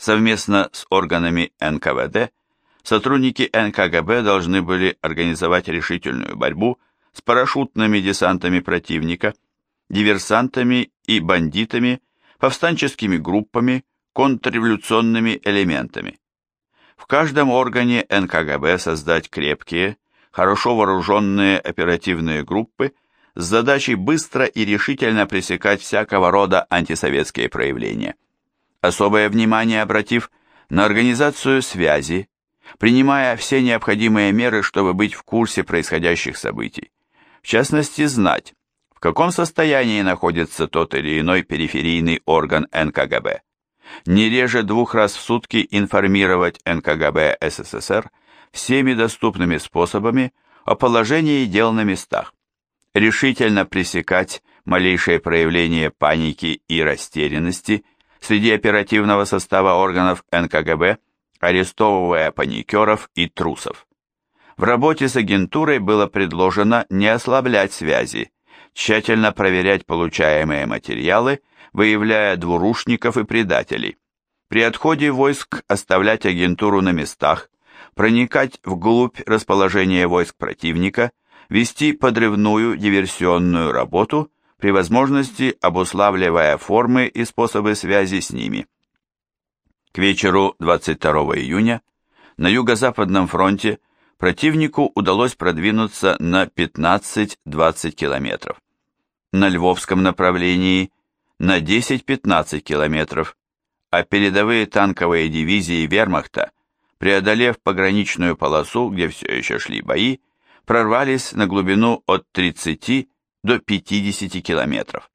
Совместно с органами НКВД сотрудники НКГБ должны были организовать решительную борьбу с парашютными десантами противника, диверсантами и бандитами, повстанческими группами, контрреволюционными элементами. В каждом органе НКГБ создать крепкие, хорошо вооруженные оперативные группы с задачей быстро и решительно пресекать всякого рода антисоветские проявления. Особое внимание обратив на организацию связи, принимая все необходимые меры, чтобы быть в курсе происходящих событий. В частности, знать, в каком состоянии находится тот или иной периферийный орган НКГБ. Не реже двух раз в сутки информировать НКГБ СССР всеми доступными способами о положении дел на местах, решительно пресекать малейшее проявление паники и растерянности среди оперативного состава органов НКГБ, арестовывая паникеров и трусов. В работе с агентурой было предложено не ослаблять связи, тщательно проверять получаемые материалы, выявляя двурушников и предателей. При отходе войск оставлять агентуру на местах, проникать вглубь расположения войск противника, вести подрывную диверсионную работу, при возможности обуславливая формы и способы связи с ними. К вечеру 22 июня на Юго-Западном фронте противнику удалось продвинуться на 15-20 километров. На Львовском направлении на 10-15 километров, а передовые танковые дивизии вермахта, преодолев пограничную полосу, где все еще шли бои, прорвались на глубину от 30 до 50 километров.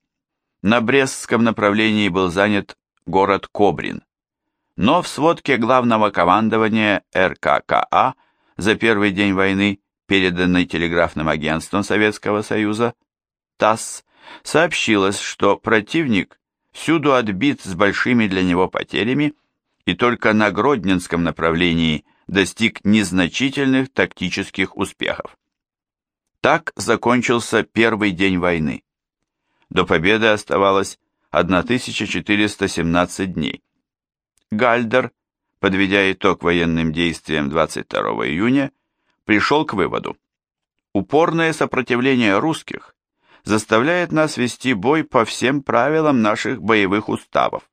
На Брестском направлении был занят город Кобрин. Но в сводке главного командования РККА за первый день войны, переданной телеграфным агентством Советского Союза, ТАСС, сообщилось, что противник всюду отбит с большими для него потерями и только на Гродненском направлении достиг незначительных тактических успехов. Так закончился первый день войны. До победы оставалось 1417 дней. Гальдер подведя итог военным действиям 22 июня, пришел к выводу. Упорное сопротивление русских заставляет нас вести бой по всем правилам наших боевых уставов.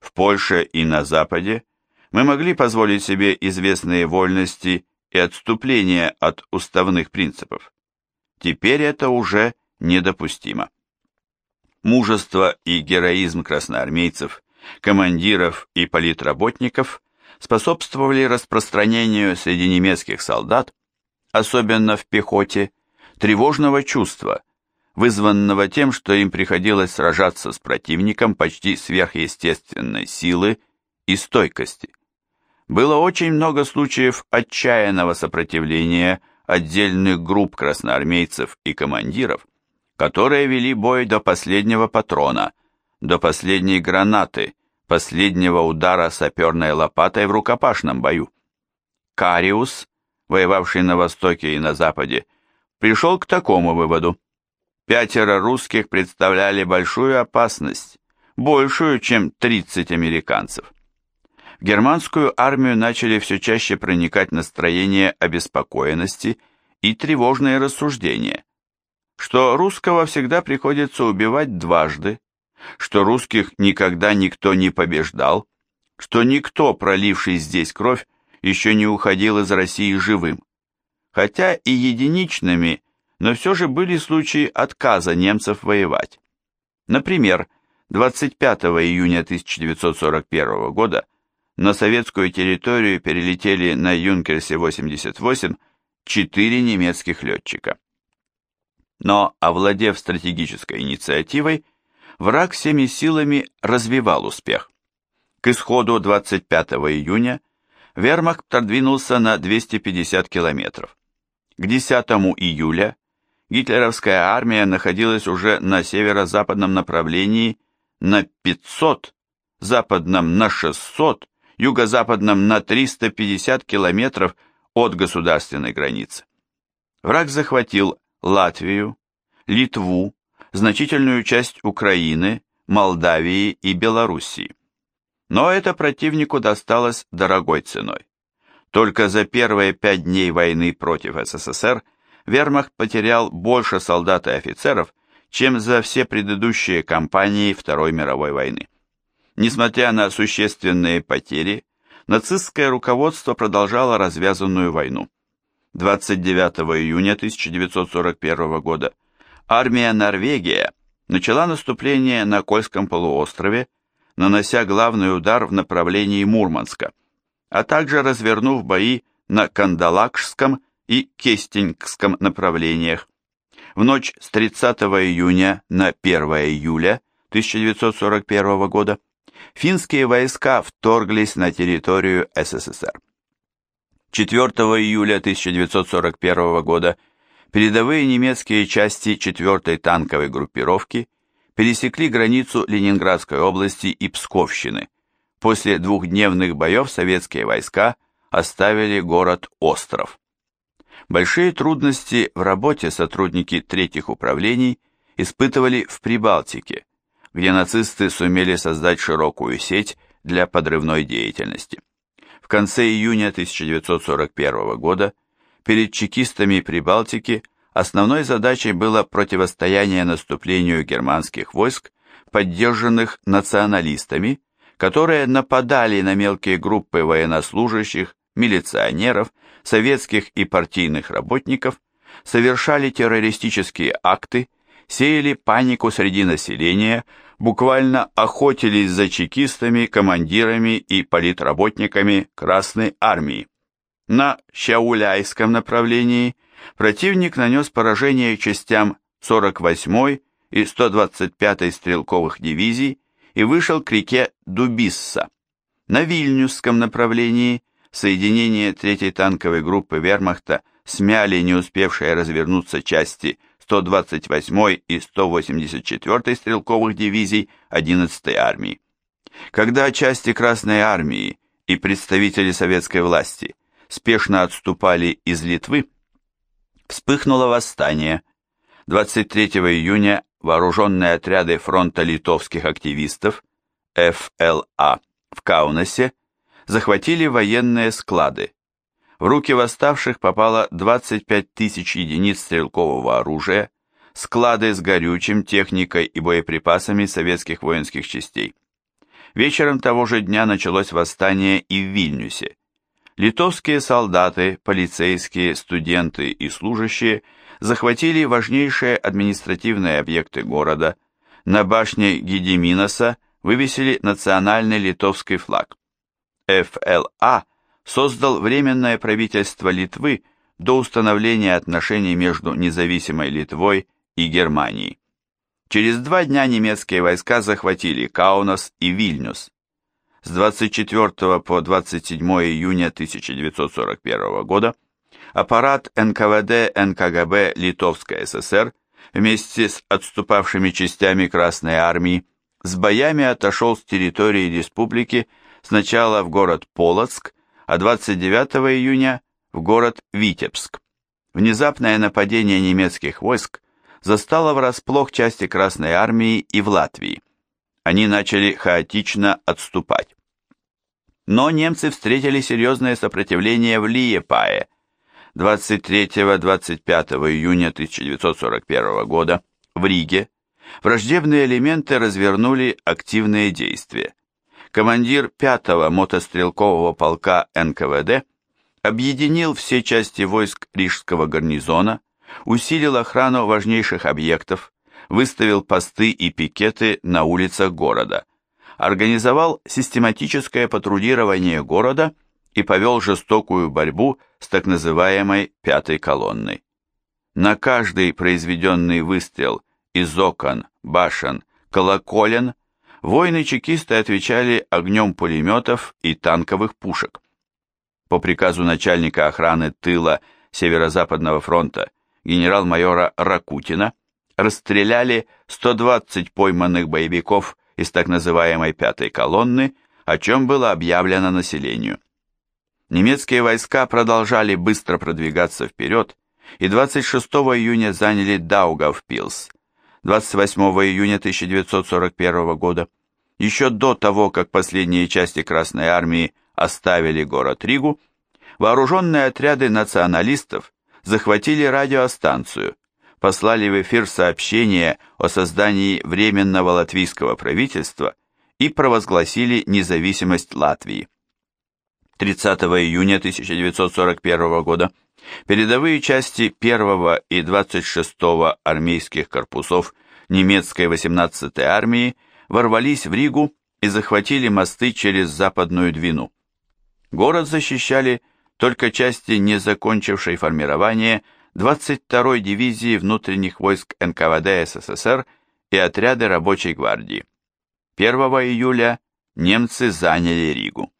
В Польше и на Западе мы могли позволить себе известные вольности и отступления от уставных принципов. Теперь это уже недопустимо. Мужество и героизм красноармейцев, командиров и политработников способствовали распространению среди немецких солдат, особенно в пехоте, тревожного чувства, вызванного тем, что им приходилось сражаться с противником почти сверхъестественной силы и стойкости. Было очень много случаев отчаянного сопротивления отдельных групп красноармейцев и командиров, которые вели бой до последнего патрона, до последней гранаты, последнего удара саперной лопатой в рукопашном бою. Кариус, воевавший на востоке и на западе, пришел к такому выводу. Пятеро русских представляли большую опасность, большую, чем 30 американцев. Германскую армию начали все чаще проникать настроения обеспокоенности и тревожные рассуждения, что русского всегда приходится убивать дважды, что русских никогда никто не побеждал, что никто, проливший здесь кровь, еще не уходил из России живым. Хотя и единичными, но все же были случаи отказа немцев воевать. Например, 25 июня 1941 года на советскую территорию перелетели на Юнкерсе-88 четыре немецких летчика. Но, овладев стратегической инициативой, враг всеми силами развивал успех. К исходу 25 июня вермахт продвинулся на 250 километров. К 10 июля гитлеровская армия находилась уже на северо-западном направлении на 500, западном на 600, юго-западном на 350 километров от государственной границы. Враг захватил Латвию, Литву, значительную часть Украины, Молдавии и Белоруссии. Но это противнику досталось дорогой ценой. Только за первые пять дней войны против СССР вермахт потерял больше солдат и офицеров, чем за все предыдущие кампании Второй мировой войны. Несмотря на существенные потери, нацистское руководство продолжало развязанную войну. 29 июня 1941 года армия Норвегия начала наступление на Кольском полуострове, нанося главный удар в направлении Мурманска, а также развернув бои на Кандалакшском и Кестингском направлениях. В ночь с 30 июня на 1 июля 1941 года финские войска вторглись на территорию СССР. 4 июля 1941 года передовые немецкие части 4-й танковой группировки пересекли границу Ленинградской области и Псковщины. После двухдневных боев советские войска оставили город Остров. Большие трудности в работе сотрудники третьих управлений испытывали в Прибалтике, где нацисты сумели создать широкую сеть для подрывной деятельности. В конце июня 1941 года перед чекистами Прибалтики основной задачей было противостояние наступлению германских войск, поддержанных националистами, которые нападали на мелкие группы военнослужащих, милиционеров, советских и партийных работников, совершали террористические акты, сеяли панику среди населения, буквально охотились за чекистами, командирами и политработниками Красной Армии. На Щауляйском направлении противник нанес поражение частям 48-й и 125-й стрелковых дивизий и вышел к реке Дубисса. На Вильнюсском направлении соединение 3-й танковой группы вермахта смяли не успевшие развернуться части 128-й и 184-й стрелковых дивизий 11-й армии. Когда части Красной армии и представители советской власти спешно отступали из Литвы, вспыхнуло восстание. 23 июня вооруженные отряды фронта литовских активистов ФЛА в Каунасе захватили военные склады. В руки восставших попало 25 тысяч единиц стрелкового оружия, склады с горючим, техникой и боеприпасами советских воинских частей. Вечером того же дня началось восстание и в Вильнюсе. Литовские солдаты, полицейские, студенты и служащие захватили важнейшие административные объекты города. На башне Гедеминоса вывесили национальный литовский флаг. ФЛА создал Временное правительство Литвы до установления отношений между независимой Литвой и Германией. Через два дня немецкие войска захватили Каунас и Вильнюс. С 24 по 27 июня 1941 года аппарат НКВД НКГБ Литовской ССР вместе с отступавшими частями Красной Армии с боями отошел с территории республики сначала в город Полоцк, а 29 июня в город Витебск. Внезапное нападение немецких войск застало врасплох части Красной Армии и в Латвии они начали хаотично отступать. Но немцы встретили серьезное сопротивление в Лиепае 23-25 июня 1941 года в Риге. Враждебные элементы развернули активные действия. Командир 5-го мотострелкового полка НКВД объединил все части войск Рижского гарнизона, усилил охрану важнейших объектов, выставил посты и пикеты на улицах города, организовал систематическое патрулирование города и повел жестокую борьбу с так называемой «пятой колонной». На каждый произведенный выстрел из окон, башен, колоколен воины-чекисты отвечали огнем пулеметов и танковых пушек. По приказу начальника охраны тыла Северо-Западного фронта генерал-майора Ракутина расстреляли 120 пойманных боевиков из так называемой «пятой колонны», о чем было объявлено населению. Немецкие войска продолжали быстро продвигаться вперед и 26 июня заняли Даугавпилс, 28 июня 1941 года еще до того, как последние части Красной Армии оставили город Ригу, вооруженные отряды националистов захватили радиостанцию, послали в эфир сообщение о создании Временного латвийского правительства и провозгласили независимость Латвии. 30 июня 1941 года передовые части 1 и 26 армейских корпусов немецкой 18-й армии ворвались в Ригу и захватили мосты через Западную Двину. Город защищали только части, не закончившей формирование 22-й дивизии внутренних войск НКВД СССР и отряды рабочей гвардии. 1 июля немцы заняли Ригу.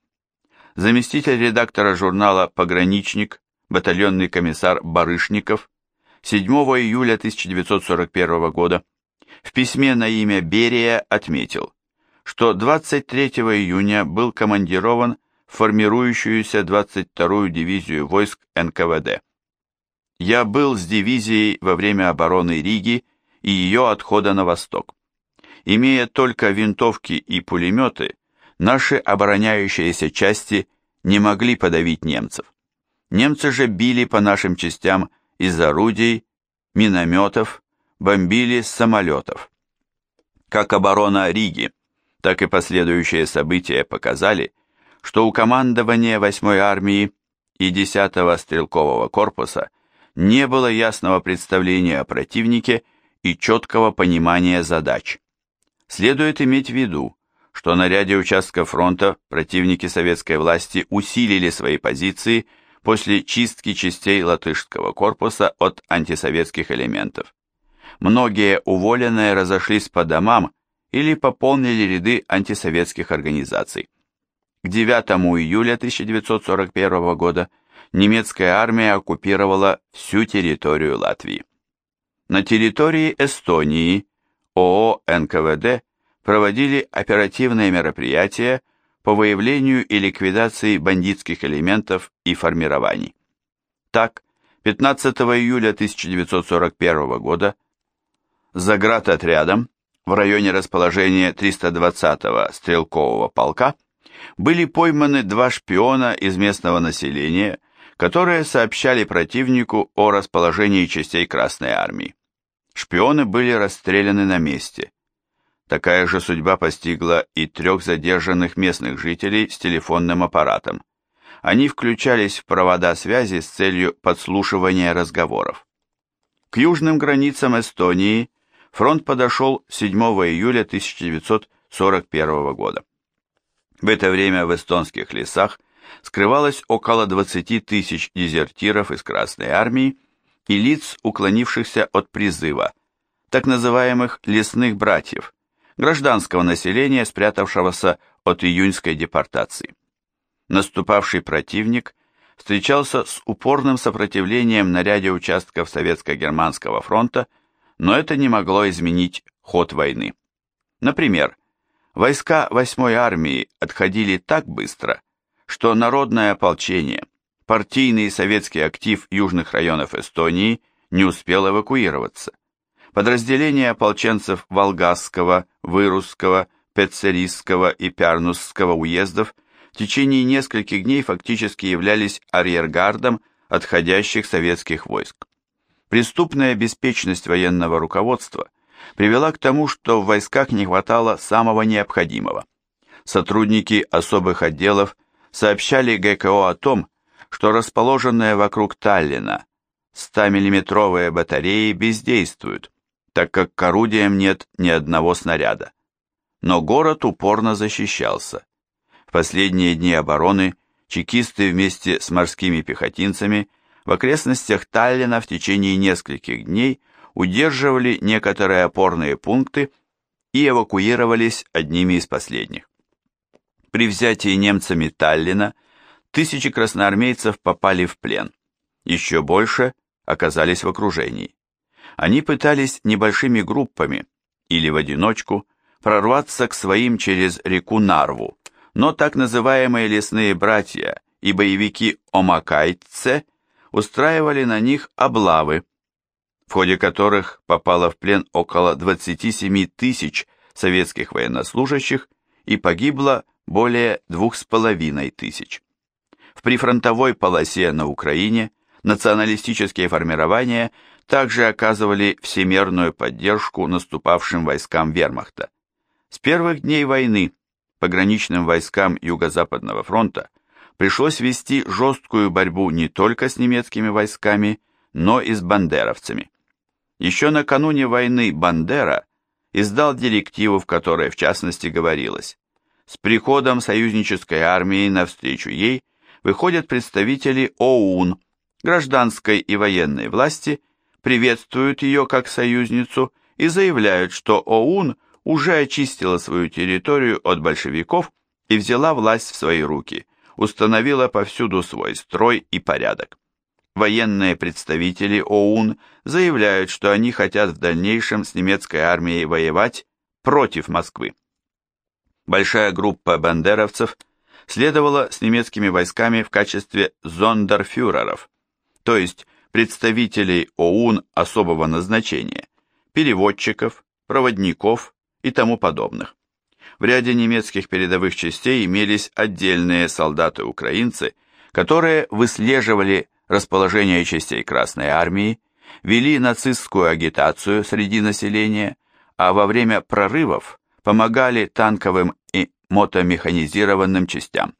Заместитель редактора журнала «Пограничник», батальонный комиссар Барышников, 7 июля 1941 года в письме на имя Берия отметил, что 23 июня был командирован в формирующуюся 22-ю дивизию войск НКВД. Я был с дивизией во время обороны Риги и ее отхода на восток. Имея только винтовки и пулеметы, наши обороняющиеся части не могли подавить немцев. Немцы же били по нашим частям из орудий, минометов, бомбили с самолетов. Как оборона Риги, так и последующие события показали, что у командования 8-й армии и 10-го стрелкового корпуса не было ясного представления о противнике и четкого понимания задач. Следует иметь в виду, что на ряде участков фронта противники советской власти усилили свои позиции после чистки частей латышского корпуса от антисоветских элементов. Многие уволенные разошлись по домам или пополнили ряды антисоветских организаций. К 9 июля 1941 года немецкая армия оккупировала всю территорию Латвии. На территории Эстонии ООО НКВД проводили оперативные мероприятия по выявлению и ликвидации бандитских элементов и формирований. Так, 15 июля 1941 года заградотрядом в районе расположения 320-го стрелкового полка были пойманы два шпиона из местного населения, которые сообщали противнику о расположении частей Красной Армии. Шпионы были расстреляны на месте. Такая же судьба постигла и трех задержанных местных жителей с телефонным аппаратом. Они включались в провода связи с целью подслушивания разговоров. К южным границам Эстонии фронт подошел 7 июля 1941 года. В это время в эстонских лесах скрывалось около 20 тысяч дезертиров из Красной Армии и лиц, уклонившихся от призыва, так называемых «лесных братьев», гражданского населения, спрятавшегося от июньской депортации. Наступавший противник встречался с упорным сопротивлением на ряде участков Советско-Германского фронта но это не могло изменить ход войны. Например, войска 8-й армии отходили так быстро, что народное ополчение, партийный и советский актив южных районов Эстонии не успел эвакуироваться. Подразделения ополченцев Волгасского, Вырусского, Пецерисского и Пярнусского уездов в течение нескольких дней фактически являлись арьергардом отходящих советских войск. Преступная беспечность военного руководства привела к тому, что в войсках не хватало самого необходимого. Сотрудники особых отделов сообщали ГКО о том, что расположенные вокруг Таллина 100-миллиметровые батареи бездействуют, так как к орудиям нет ни одного снаряда. Но город упорно защищался. В последние дни обороны чекисты вместе с морскими пехотинцами – в окрестностях Таллина в течение нескольких дней удерживали некоторые опорные пункты и эвакуировались одними из последних. При взятии немцами Таллина тысячи красноармейцев попали в плен, еще больше оказались в окружении. Они пытались небольшими группами или в одиночку прорваться к своим через реку Нарву, но так называемые лесные братья и боевики Омакайце устраивали на них облавы, в ходе которых попало в плен около 27 тысяч советских военнослужащих и погибло более двух с половиной тысяч. В прифронтовой полосе на Украине националистические формирования также оказывали всемерную поддержку наступавшим войскам вермахта. С первых дней войны пограничным войскам Юго-Западного фронта пришлось вести жесткую борьбу не только с немецкими войсками, но и с бандеровцами. Еще накануне войны Бандера издал директиву, в которой в частности говорилось «С приходом союзнической армии навстречу ей выходят представители ОУН, гражданской и военной власти, приветствуют ее как союзницу и заявляют, что ОУН уже очистила свою территорию от большевиков и взяла власть в свои руки, установила повсюду свой строй и порядок. Военные представители ОУН заявляют, что они хотят в дальнейшем с немецкой армией воевать против Москвы. Большая группа бандеровцев следовала с немецкими войсками в качестве зондерфюреров, то есть представителей ОУН особого назначения, переводчиков, проводников и тому подобных. В ряде немецких передовых частей имелись отдельные солдаты-украинцы, которые выслеживали расположение частей Красной Армии, вели нацистскую агитацию среди населения, а во время прорывов помогали танковым и мотомеханизированным частям.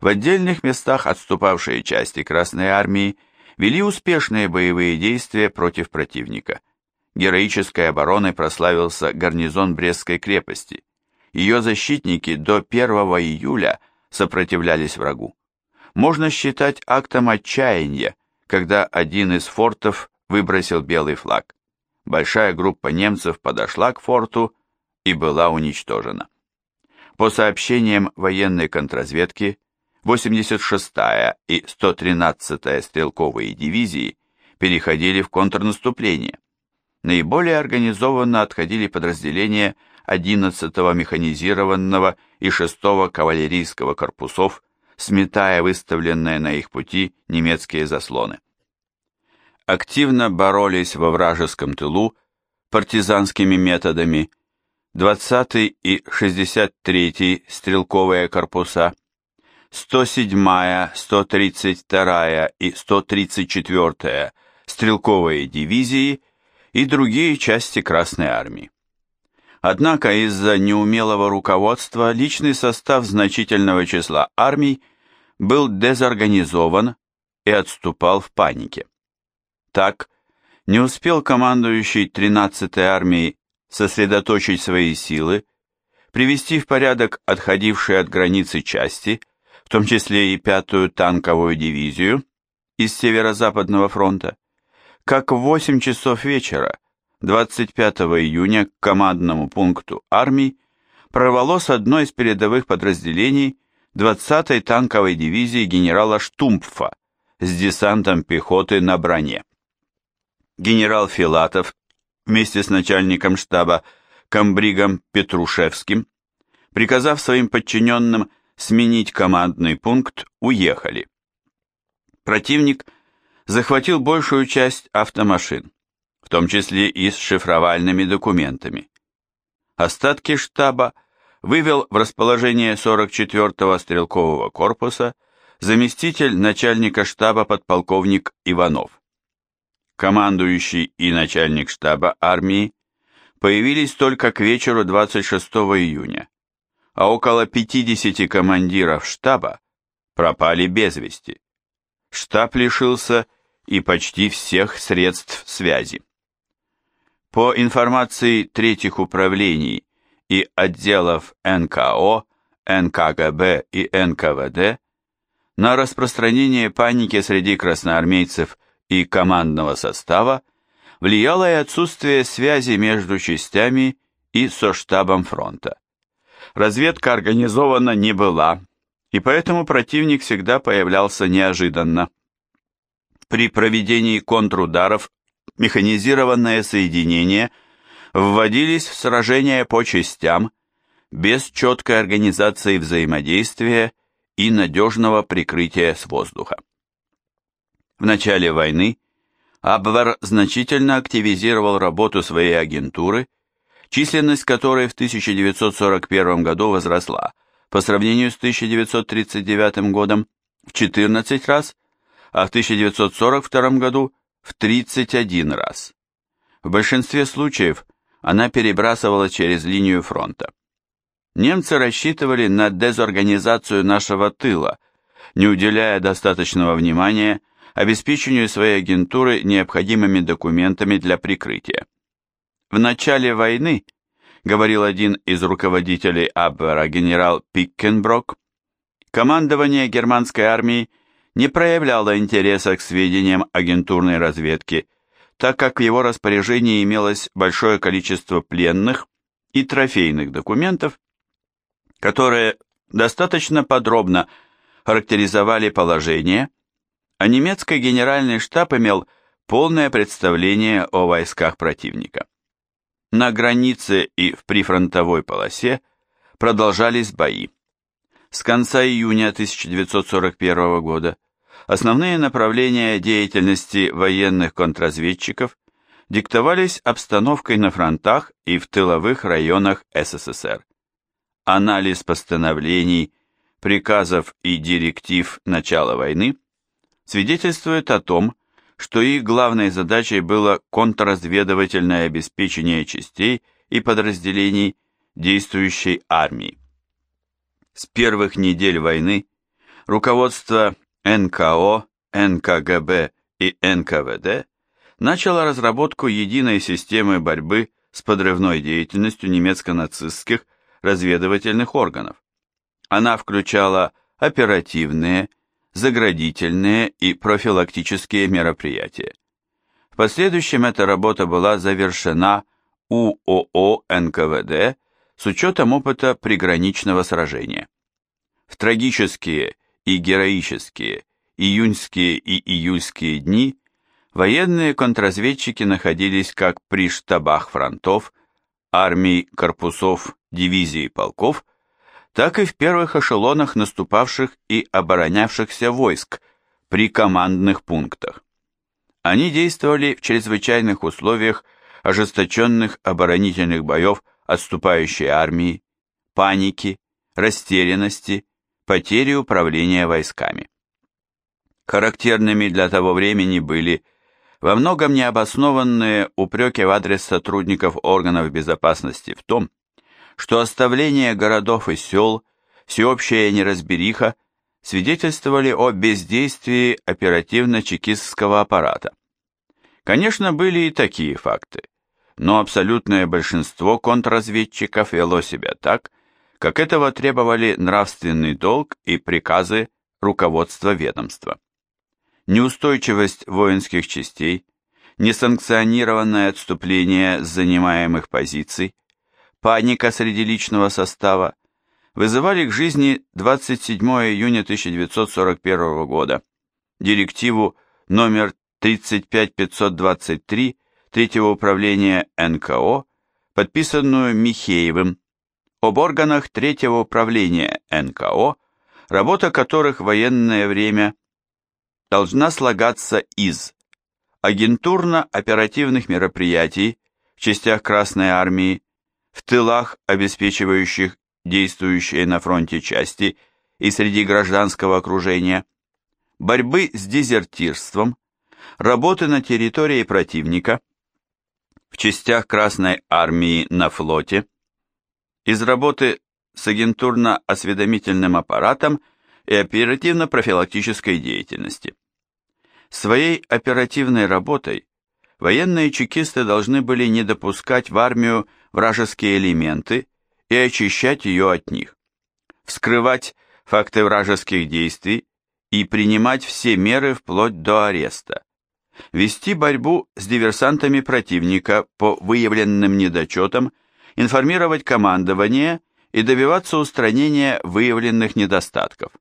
В отдельных местах отступавшие части Красной Армии вели успешные боевые действия против противника. Героической обороной прославился гарнизон Брестской крепости. Ее защитники до 1 июля сопротивлялись врагу можно считать актом отчаяния, когда один из фортов выбросил белый флаг. Большая группа немцев подошла к форту и была уничтожена. По сообщениям военной контрразведки, 86-я и 113-я стрелковые дивизии переходили в контрнаступление. Наиболее организованно отходили подразделения 11-го механизированного и 6-го кавалерийского корпусов сметая выставленные на их пути немецкие заслоны. Активно боролись во вражеском тылу партизанскими методами 20-й и 63-й стрелковые корпуса, 107-я, 132-я и 134-я стрелковые дивизии и другие части Красной Армии. Однако из-за неумелого руководства личный состав значительного числа армий был дезорганизован и отступал в панике. Так, не успел командующий 13-й армией сосредоточить свои силы, привести в порядок отходившие от границы части, в том числе и пятую танковую дивизию из Северо-Западного фронта, как в 8 часов вечера 25 июня к командному пункту армий прорвалось одно из передовых подразделений 20-й танковой дивизии генерала Штумпфа с десантом пехоты на броне. Генерал Филатов вместе с начальником штаба комбригом Петрушевским, приказав своим подчиненным сменить командный пункт, уехали. Противник захватил большую часть автомашин в том числе и с шифровальными документами. Остатки штаба вывел в расположение 44-го стрелкового корпуса заместитель начальника штаба подполковник Иванов. Командующий и начальник штаба армии появились только к вечеру 26 июня, а около 50 командиров штаба пропали без вести. Штаб лишился и почти всех средств связи. По информации третьих управлений и отделов НКО, НКГБ и НКВД, на распространение паники среди красноармейцев и командного состава влияло и отсутствие связи между частями и со штабом фронта. Разведка организована не была, и поэтому противник всегда появлялся неожиданно. При проведении контрударов механизированные соединения вводились в сражения по частям, без четкой организации взаимодействия и надежного прикрытия с воздуха. В начале войны Абвер значительно активизировал работу своей агентуры, численность которой в 1941 году возросла по сравнению с 1939 годом в 14 раз, а в 1942 году в 31 раз. В большинстве случаев она перебрасывала через линию фронта. Немцы рассчитывали на дезорганизацию нашего тыла, не уделяя достаточного внимания обеспечению своей агентуры необходимыми документами для прикрытия. В начале войны, говорил один из руководителей Абвера генерал Пиккенброк, командование германской армии не проявляло интереса к сведениям агентурной разведки, так как в его распоряжении имелось большое количество пленных и трофейных документов, которые достаточно подробно характеризовали положение, а немецкий генеральный штаб имел полное представление о войсках противника. На границе и в прифронтовой полосе продолжались бои. С конца июня 1941 года основные направления деятельности военных контрразведчиков диктовались обстановкой на фронтах и в тыловых районах СССР. Анализ постановлений, приказов и директив начала войны свидетельствует о том, что их главной задачей было контрразведывательное обеспечение частей и подразделений действующей армии. С первых недель войны руководство НКО, НКГБ и НКВД начало разработку единой системы борьбы с подрывной деятельностью немецко-нацистских разведывательных органов. Она включала оперативные, заградительные и профилактические мероприятия. В последующем эта работа была завершена УОО НКВД с учетом опыта приграничного сражения. В трагические и героические июньские и июльские дни военные контрразведчики находились как при штабах фронтов, армий, корпусов, дивизий полков, так и в первых эшелонах наступавших и оборонявшихся войск при командных пунктах. Они действовали в чрезвычайных условиях ожесточенных оборонительных боев отступающей армии, паники, растерянности, потери управления войсками. Характерными для того времени были во многом необоснованные упреки в адрес сотрудников органов безопасности в том, что оставление городов и сел, всеобщая неразбериха свидетельствовали о бездействии оперативно-чекистского аппарата. Конечно, были и такие факты, но абсолютное большинство контрразведчиков вело себя так, как этого требовали нравственный долг и приказы руководства ведомства. Неустойчивость воинских частей, несанкционированное отступление с занимаемых позиций, паника среди личного состава вызывали к жизни 27 июня 1941 года директиву номер 35523 Третьего управления НКО, подписанную Михеевым, об органах Третьего управления НКО, работа которых в военное время должна слагаться из агентурно-оперативных мероприятий в частях Красной Армии, в тылах, обеспечивающих действующие на фронте части и среди гражданского окружения, борьбы с дезертирством, работы на территории противника, в частях Красной Армии на флоте, из работы с агентурно-осведомительным аппаратом и оперативно-профилактической деятельности. Своей оперативной работой военные чекисты должны были не допускать в армию вражеские элементы и очищать ее от них, вскрывать факты вражеских действий и принимать все меры вплоть до ареста, вести борьбу с диверсантами противника по выявленным недочетам, информировать командование и добиваться устранения выявленных недостатков.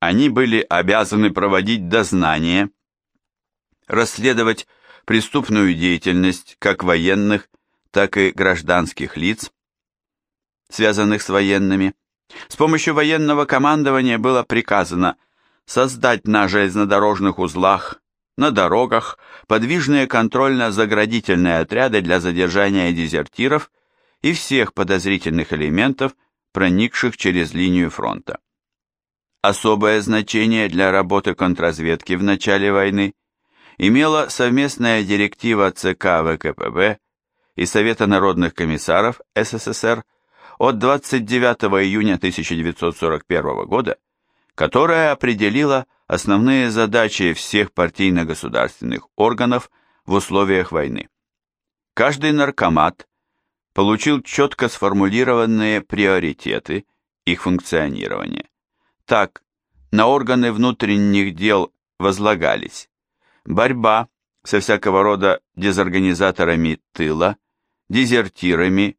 Они были обязаны проводить дознание, расследовать преступную деятельность как военных, так и гражданских лиц, связанных с военными. С помощью военного командования было приказано создать на железнодорожных узлах, на дорогах подвижные контрольно-заградительные отряды для задержания дезертиров и всех подозрительных элементов, проникших через линию фронта. Особое значение для работы контрразведки в начале войны имела совместная директива ЦК ВКПБ и Совета народных комиссаров СССР от 29 июня 1941 года, которая определила основные задачи всех партийно-государственных органов в условиях войны. Каждый наркомат получил четко сформулированные приоритеты их функционирования. Так, на органы внутренних дел возлагались борьба со всякого рода дезорганизаторами тыла, дезертирами,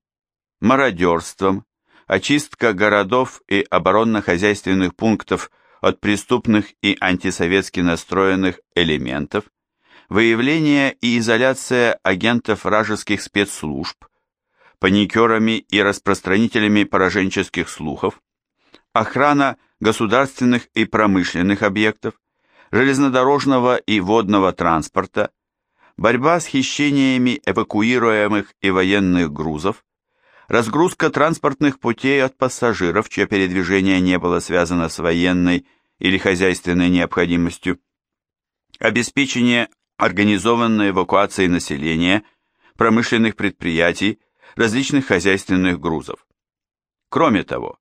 мародерством, очистка городов и оборонно-хозяйственных пунктов от преступных и антисоветски настроенных элементов, выявление и изоляция агентов вражеских спецслужб, паникерами и распространителями пораженческих слухов, охрана государственных и промышленных объектов, железнодорожного и водного транспорта, борьба с хищениями эвакуируемых и военных грузов, разгрузка транспортных путей от пассажиров, чье передвижение не было связано с военной или хозяйственной необходимостью, обеспечение организованной эвакуации населения, промышленных предприятий, различных хозяйственных грузов. Кроме того,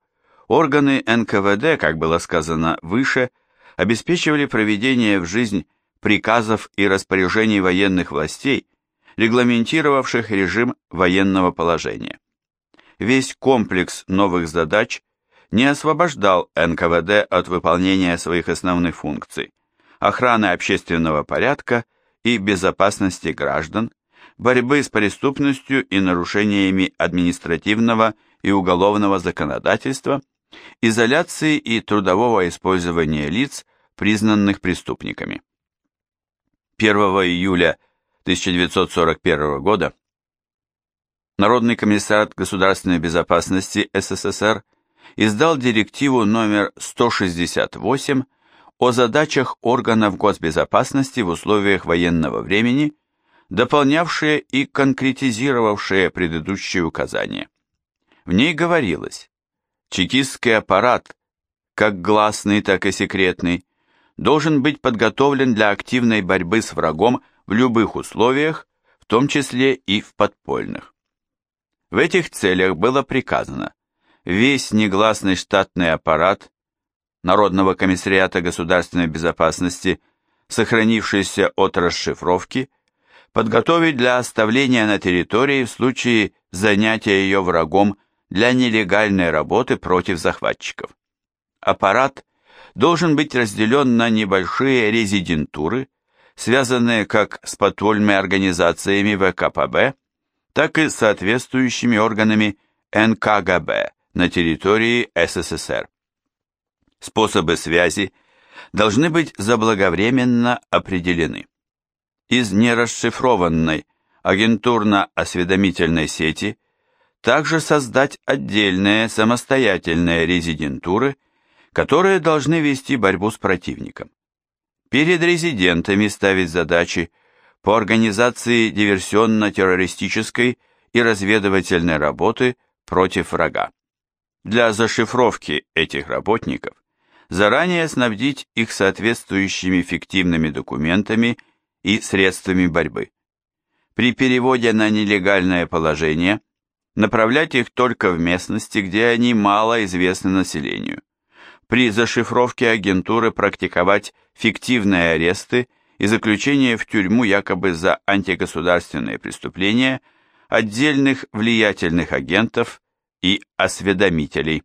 органы НКВД, как было сказано выше, обеспечивали проведение в жизнь приказов и распоряжений военных властей, регламентировавших режим военного положения. Весь комплекс новых задач не освобождал НКВД от выполнения своих основных функций – охраны общественного порядка и безопасности граждан, борьбы с преступностью и нарушениями административного и уголовного законодательства, изоляции и трудового использования лиц, признанных преступниками. 1 июля 1941 года Народный комиссар государственной безопасности СССР издал директиву номер 168 о задачах органов госбезопасности в условиях военного времени, дополнявшие и конкретизировавшие предыдущие указания. В ней говорилось, чекистский аппарат, как гласный, так и секретный, должен быть подготовлен для активной борьбы с врагом в любых условиях, в том числе и в подпольных. В этих целях было приказано весь негласный штатный аппарат Народного комиссариата государственной безопасности, сохранившийся от расшифровки, подготовить для оставления на территории в случае занятия ее врагом для нелегальной работы против захватчиков. Аппарат должен быть разделен на небольшие резидентуры, связанные как с подпольными организациями ВКПБ, так и соответствующими органами НКГБ на территории СССР. Способы связи должны быть заблаговременно определены. Из нерасшифрованной агентурно-осведомительной сети также создать отдельные самостоятельные резидентуры – которые должны вести борьбу с противником. Перед резидентами ставить задачи по организации диверсионно-террористической и разведывательной работы против врага. Для зашифровки этих работников заранее снабдить их соответствующими фиктивными документами и средствами борьбы. При переводе на нелегальное положение направлять их только в местности, где они мало известны населению при зашифровке агентуры практиковать фиктивные аресты и заключение в тюрьму якобы за антигосударственные преступления отдельных влиятельных агентов и осведомителей.